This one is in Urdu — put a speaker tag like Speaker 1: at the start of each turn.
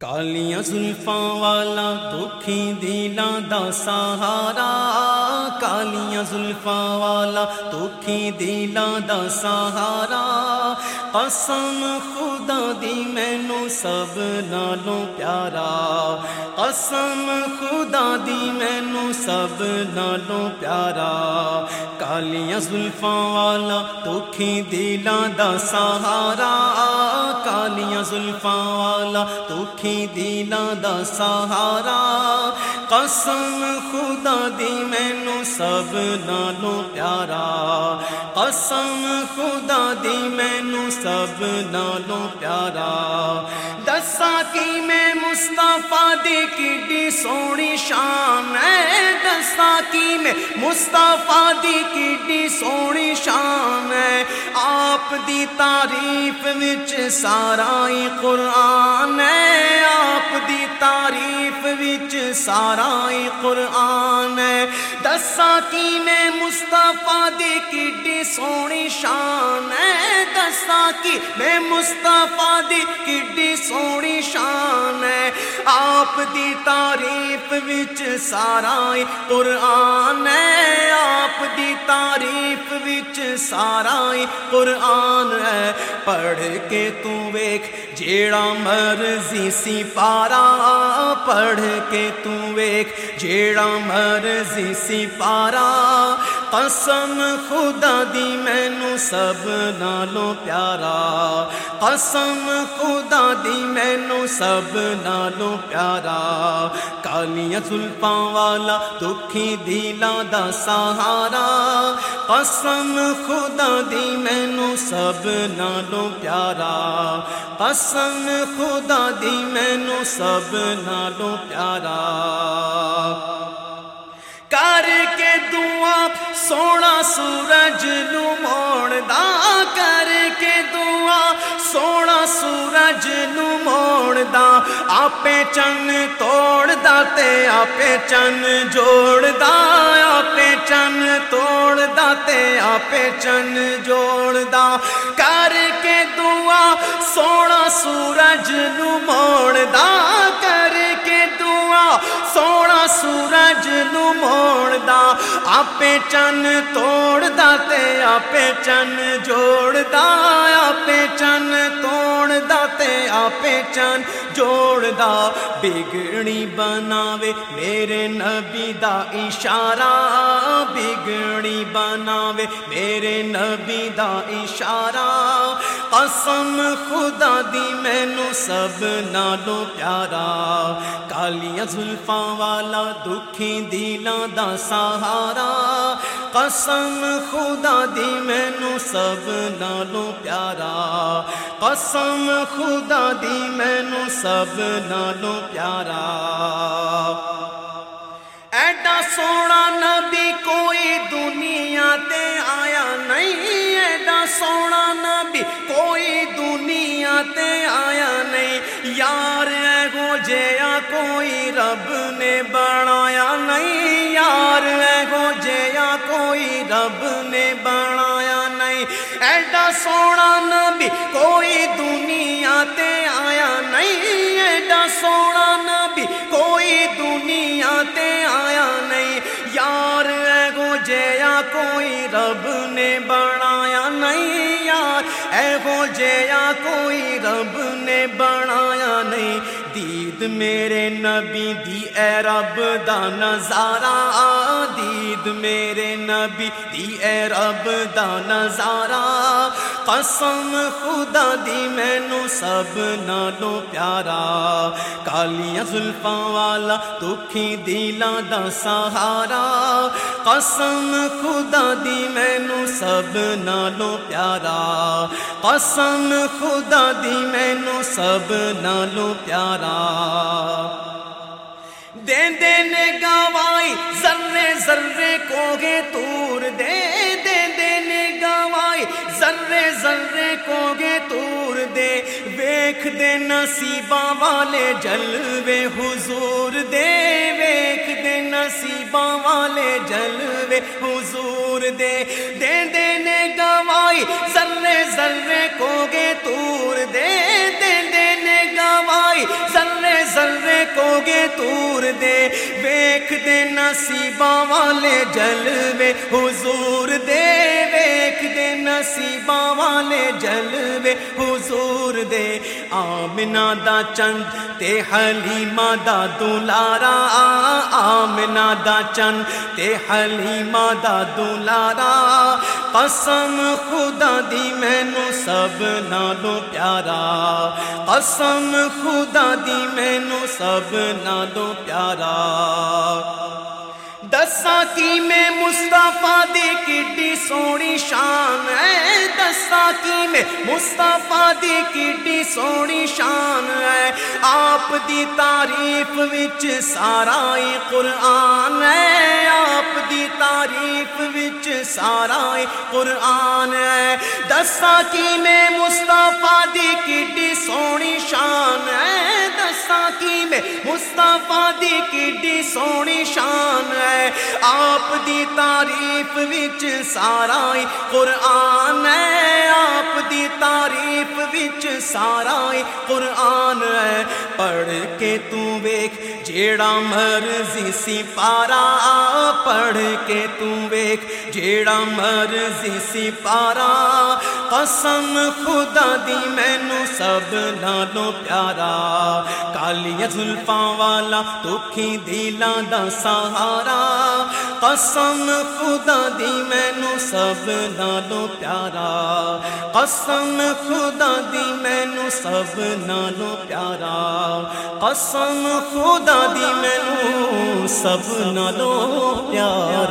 Speaker 1: کالیاں زلفاں والا دکھی دلاں دا سہارا کالیاں زلفاں والا دکھی دلاں دا سہارا قسم خدا دی مینو سب نالوں پیارا قسم خدا دی مینو سب نالوں پیارا کالیاں زلفاں والا دکھی دلاں دا سہارا، کالیاں زلفاں والا دکھی دینا دا سہارا۔ قسم خدا دی مینو سب نالوں پیارا۔ قسم خدا دی مینو سب نالوں پیارا۔ دسا کی میں مستفا دی کی سونی شان ہے۔ دسا کی میں مستفا دی کی سونی شان ہے۔ آپ دی تعریف وچ سارا ہی قرآن ہے۔ آپ دی تعریف وچ سارا ہی قرآن ہے۔ دسا کی میں مصطفیٰ دی کڈی سونی شان ہے؟ دسا کی میں مصطفیٰ دی کڈی سونی شان ہے؟ آپ دی تعریف وچ سارا قرآن ہے، آپ دی تعریف وچ سارا قرآن ہے۔ پڑھ کے تو ویکھ، جیڑا مرضی سی پارا پڑھ کے تو ویکھ، جیڑا مرضی سی پارا قسم خدا دی مینو سب نالوں پیارا۔ قسم خدا دی مینو سب نالوں پیارا۔ کالیاں زلفاں والا دکھی دلا دا سہارا۔ قسم خدا دی مینو سب نالوں پیارا۔ قسم خدا دی مینو سب نالوں پیارا۔ کر کے دعا سونا سورج نو موڑ دا۔ سورج نو موڑ دا آپے چن توڑ دا تے آپے چن جوڑ دا آپے چن توڑ دا تے آپے چن جوڑ دا کر کے دعا سونا سورج نو موڑ دا کر سورج نو موڑ دا آپے چن توڑ دا تے آپے چن جوڑ دا آپے چن توڑ دا تے آپے چن جوڑ دا بگڑی بناوے میرے نبی دا اشارہ بگڑی بناوے میرے نبی دا اشارہ قسم خدا دی مینو سب نالوں پیارا کالیاں زلفاں والا، دکھی دلاں دا سہارا۔ قسم خدا دی مینو سب نالوں پیارا۔ قسم خدا دی مینو سب نالوں پیارا۔ ایڈا سونا نبی کوئی دنیا تے آیا نہیں۔ ایڈا سونا نبی کوئی دنیا تے آیا نہیں۔ یار رب نے بنایا نہیں یار اے جیا کوئی رب نے بنایا نہیں۔ ایڈا سونا نبی کوئی دنیا تے آیا نہیں۔ ایڈا سونا نبی کوئی دنیا تے آیا نہیں۔ یار اے جیا کوئی رب نے بنایا نہیں۔ یار اے جیا کوئی رب نے بنایا نہیں۔ دید میرے نبی دی اے رب دا نظارہ آ دید میرے نبی دی اے رب دا نظارہ۔ قسم خدا دی، مینو سب نالوں پیارا۔ کالیاں زلفاں والا، دکھی دلاں دا سہارا۔ قسم خدا دی، مینو سب نالوں پیارا۔ قسم خدا دی، مینو سب نالوں پیارا۔ دین دین گوائی ذرے ذرے کو گے تور دے دین دین گوائی ذرے ذرے کو گے تور دے۔ ویکھ دے نصیباں والے جلوے، حضور دے۔ ویکھ دے نصیباں والے جلوے، حضور دے۔ دین دین گوائی ذرے ذرے کو گے تور دے۔ تور دے، ویکھ دے نصیباں والے جلوے۔ حضور دے، ویکھ دے نصیباں والے جلوے۔ حضور دے آمنا دا چند تے حلیمہ دا دولارا آمنا دا چند تے حلیمہ دا دولارا قسم خدا دی مینو سب نالو پیارا۔ قسم خدا دی مینو سب نالو پیارا۔ دسا کی میں مصطفیٰ دی کڈی سونی شان ہے۔ دسا کی میں مصطفیٰ دی کڈی سونی شان ہے۔ آپ دی تعریف وچ سارا ہی قرآن ہے۔ تعریف وچ سارا قرآن ہے۔ دسا کی میں مصطفیٰ دی کڈی سونی شان ہے۔ دسا کی میں مصطفیٰ دی کڈی سونی شان ہے۔ آپ دی تعریف وچ سارا ہی قرآن ہے۔ آپ دی تعریف وچ سارا ہی قرآن ہے۔ پڑھ کے تو ویکھ، جیڑا مرضی سی پارا پڑھ کے تو ویکھ، جیڑا مرضی سی پارا قسم خدا دی مینو سب نالو پیارا۔ کالیاں زلفاں والا دکھی دلاں دا سہارا۔ قسم خدا دی مینو سب نالو پیارا۔ قسم خدا دی مینو سب نالو پیارا۔ قسم خدا دی مینو سب نالو پیارا۔